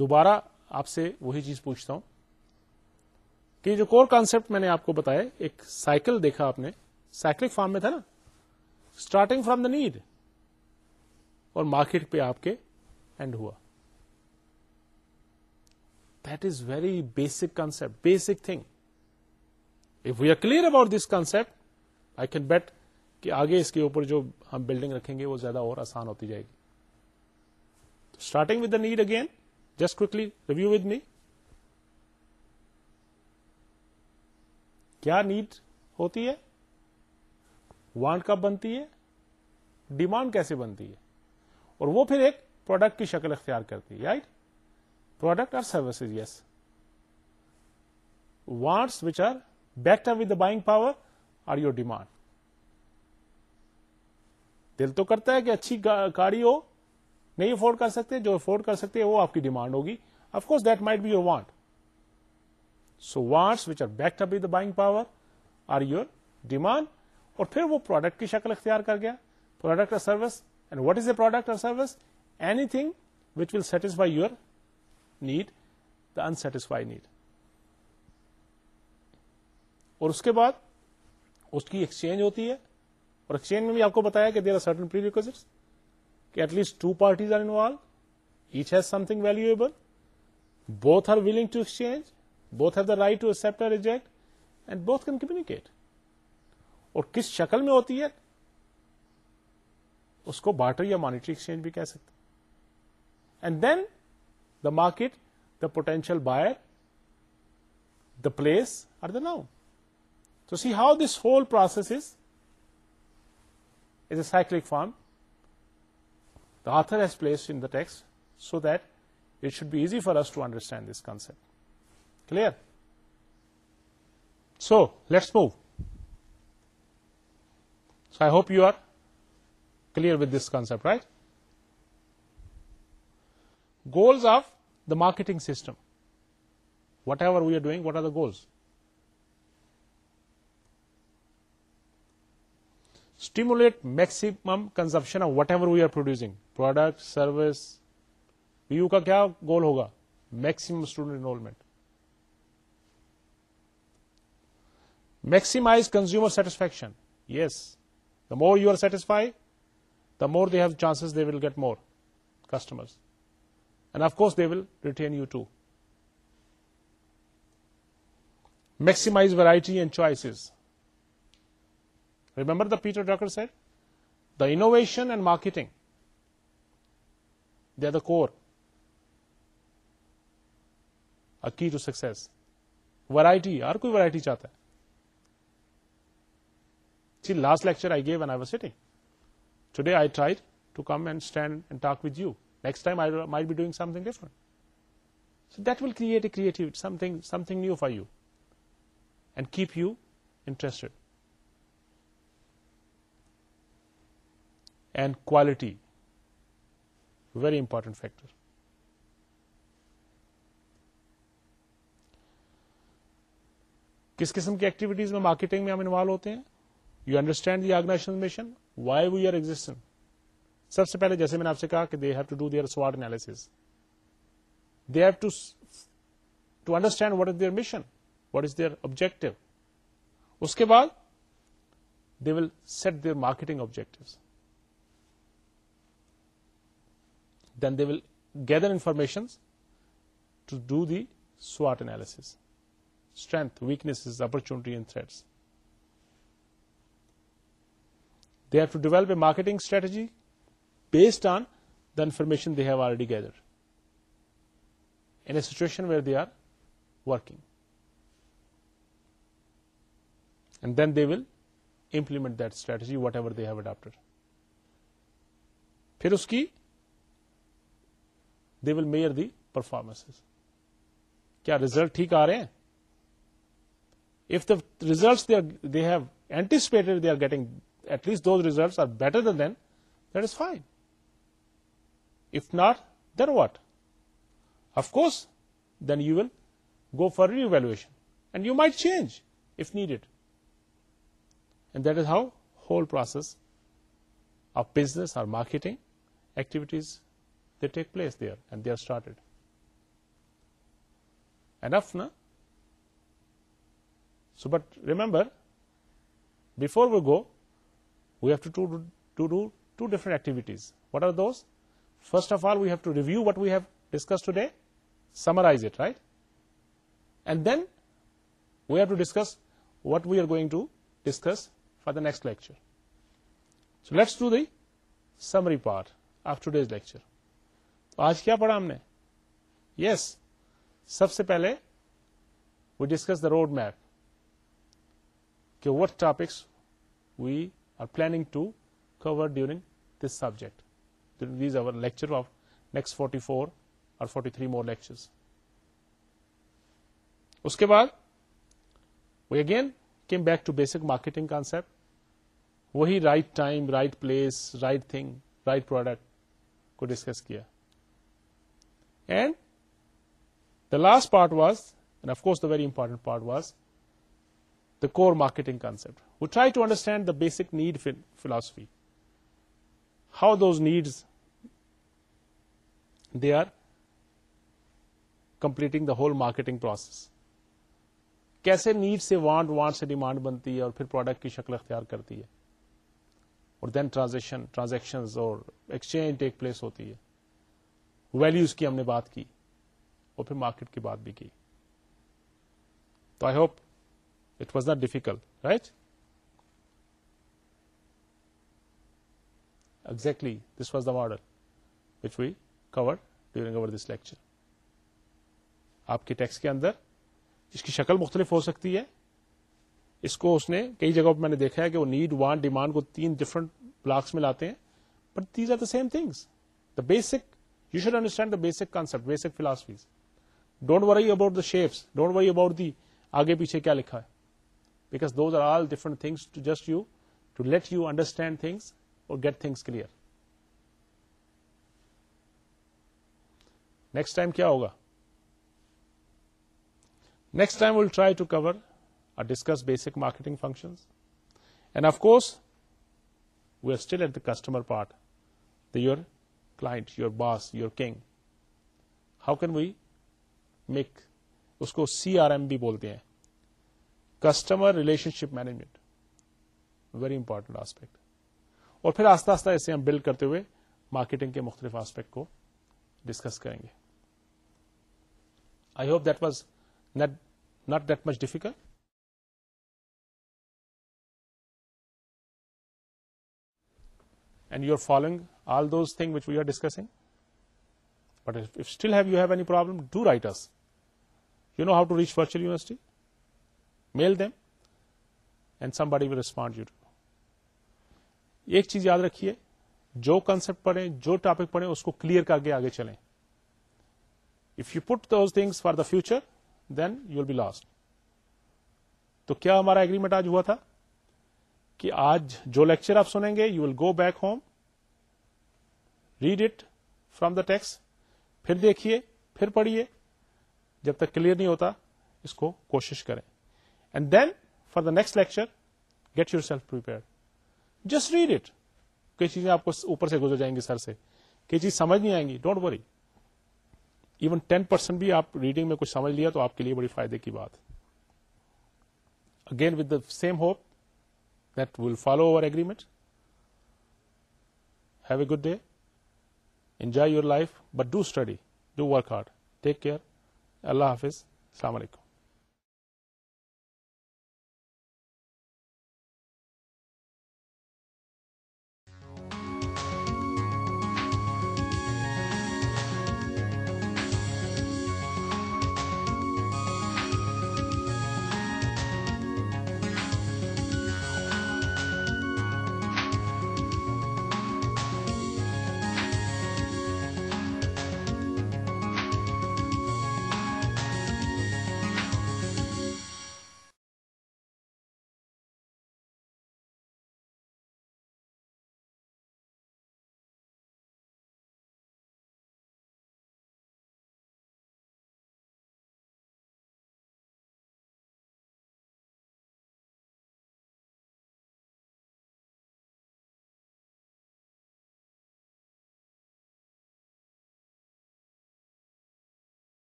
دوبارہ آپ سے وہی چیز پوچھتا ہوں کہ جو کور کانسپٹ میں نے آپ کو بتایا ایک سائیکل دیکھا آپ نے سائکلک فارم میں تھا نا اسٹارٹنگ فرام دا نیڈ اور مارکیٹ پہ آپ کے اینڈ ہوا that is very basic concept basic thing if we are clear about this concept I can bet کہ آگے اس کے اوپر جو ہم بلڈنگ رکھیں گے وہ زیادہ اور آسان ہوتی جائے گی starting with the need again just quickly review with me کیا نیڈ ہوتی ہے وانٹ کب بنتی ہے ڈیمانڈ کیسے بنتی ہے اور وہ پھر ایک پروڈکٹ کی شکل اختیار کرتی ہے right product services yes wants which are up with buying power are your demand دل تو کرتا ہے کہ اچھی گاڑی ہو نہیں افورڈ کر سکتے جو افورڈ کر سکتے وہ آپ کی ڈیمانڈ ہوگی of course that might be your want so wants which are backed up with buying power are your demand اور پھر وہ پروڈکٹ کی شکل اختیار کر گیا پروڈکٹ اور service and what is a product اور service anything which will satisfy your need the need اور اس کے بعد اس کی ایکسچینج ہوتی ہے اور ایکسچینج میں بھی آپ کو بتایا کہ دیر آر سرٹن کہ at least two parties are involve each has something valuable both are willing to exchange both have the right to accept reject and both can communicate اور کس شکل میں ہوتی ہے اس کو بارٹر یا مانیٹری ایکسچینج بھی کہہ سکتے and then the market the potential buyer the place are the now to see how this whole process is is a cyclic form the author has place in the text so that it should be easy for us to understand this concept clear so let's move I hope you are clear with this concept right goals of the marketing system whatever we are doing what are the goals stimulate maximum consumption of whatever we are producing product service we you کا کیا goal ہوگا maximum student and maximize consumer satisfaction yes more you are satisfy the more they have chances they will get more customer and of course they will return you to maximize variety and choices remember the Peter Drucker sir the innovation and marketing they are the core a key to six variety ہر کوئی variety چاہتا ہے last lecture I gave I was sitting. Today I try to come and stand and talk with you next time I be doing something that will create a create something something new for you and keep you interested. And quality very important factor کس قسم کی activities میں marketing میں ہم involve ہوتے ہیں you understand the organization mission why we are exist سب سے پہلے جیسے میں نے آپ سے کہا کہ they have to do their analysis they have to to understand what is their mission what is their objective اس کے بعد they will set their marketing objective then they will gather information to do the SWOT analysis strength weakness opportunity and threats they have to develop a marketing strategy based on the information they have already gather a situation where they are working and then they will implement that strategy whatever they have adapt پھر اس کی they will measure the performance کیا result ٹھیک آ رہے ہیں if the result anticipate they are getting at least those results are better than them, that is fine. If not, then what? Of course, then you will go for re-evaluation, and you might change if needed. And that is how whole process of business or marketing activities, they take place there, and they are started. Enough, na? So, but remember, before we go, we've to to to do two different activities what are those first of all we have to review today summarize right and then we have to discuss what we are going to discuss for the next lecture so let's do the summary part after today's lecture تو آج کیا پڑھا ہم نے yes سب سے پہلے we discuss the road map کے what topics we are planning to cover during this subject the ways over lecture of next forty four or forty three more lecture اس کے بعد we again came back to basic marketing concept وہی right time right place right thing right product کو discuss کیا and the last part was and of course the very important part was marketing marketing concept try to understand the basic need philosophy. How those needs, they are completing the whole marketing process کیسے need سے want want سے demand بنتی ہے اور پھر product کی شکل اختیار کرتی ہے اور دین ٹرانزیکشن ٹرانزیکشن اور ایکسچینج ٹیک پلیس ہوتی ہے ویلوز کی ہم نے بات کی اور پھر مارکیٹ کی بات بھی کی تو I hope model not difficult right during this was lecture آپ کے ٹیکس کے اندر اس کی شکل مختلف ہو سکتی ہے اس کو اس نے کئی جگہوں پہ میں نے دیکھا ہے کہ وہ نیڈ وان ڈیمانڈ کو تین ڈفرنٹ بلاکس میں لاتے ہیں but these are the same things the basic you should understand the basic concept basic philosophies don't worry about the shapes don't worry about the آگے پیچھے کیا لکھا ہے those are all different things to just you to let you understand things or get things clear next time کیا ہوگا next time we'll try to cover a discuss basic marketing function and of course we are still at the customer part the your کلا boss your king how can we make اس کو C R M بھی بولتے ہیں customer relationship management very important aspect اور پھر آستہ آستہ اسے ہم بلڈ کرتے ہوئے مارکیٹنگ کے مختلف آسپیکٹ کو ڈسکس کریں گے I hope that was not that much difficult and you are following all those thing which we are discussing but still have you have any problem do write us you know how to reach virtual university mail دیں and somebody will respond you ایک چیز یاد رکھیے جو concept پڑھیں جو topic پڑھیں اس کو کلیئر کر کے آگے چلیں if you put those things for the future then you will be lost تو کیا ہمارا ایگریمنٹ آج ہوا تھا کہ آج جو لیکچر آپ سنیں گے you will go back home read it from the text پھر دیکھیے پھر پڑھیے جب تک کلیئر نہیں ہوتا اس کو کوشش کریں and then for the next lecture get yourself prepare just read it کئی چیزیں آپ کو اوپر سے گزر جائیں گی سر سے کئی چیز سمجھ نہیں آئیں گی don't worry even ten percent بھی آپ ریڈنگ میں کچھ سمجھ لیا تو آپ کے لیے بڑی فائدے کی بات again with the same hope that will follow over agreement have a good day enjoy your life but do study do work hard take care اللہ حافظ السلام علیکم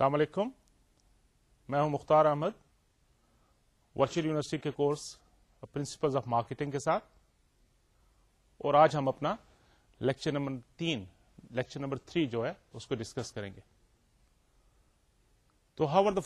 السلام علیکم میں ہوں مختار احمد ورچوئل یونیورسٹی کے کورس پرنسپلز آف مارکیٹنگ کے ساتھ اور آج ہم اپنا لیکچر نمبر تین لیکچر نمبر تھری جو ہے اس کو ڈسکس کریں گے تو ہاؤ آر دا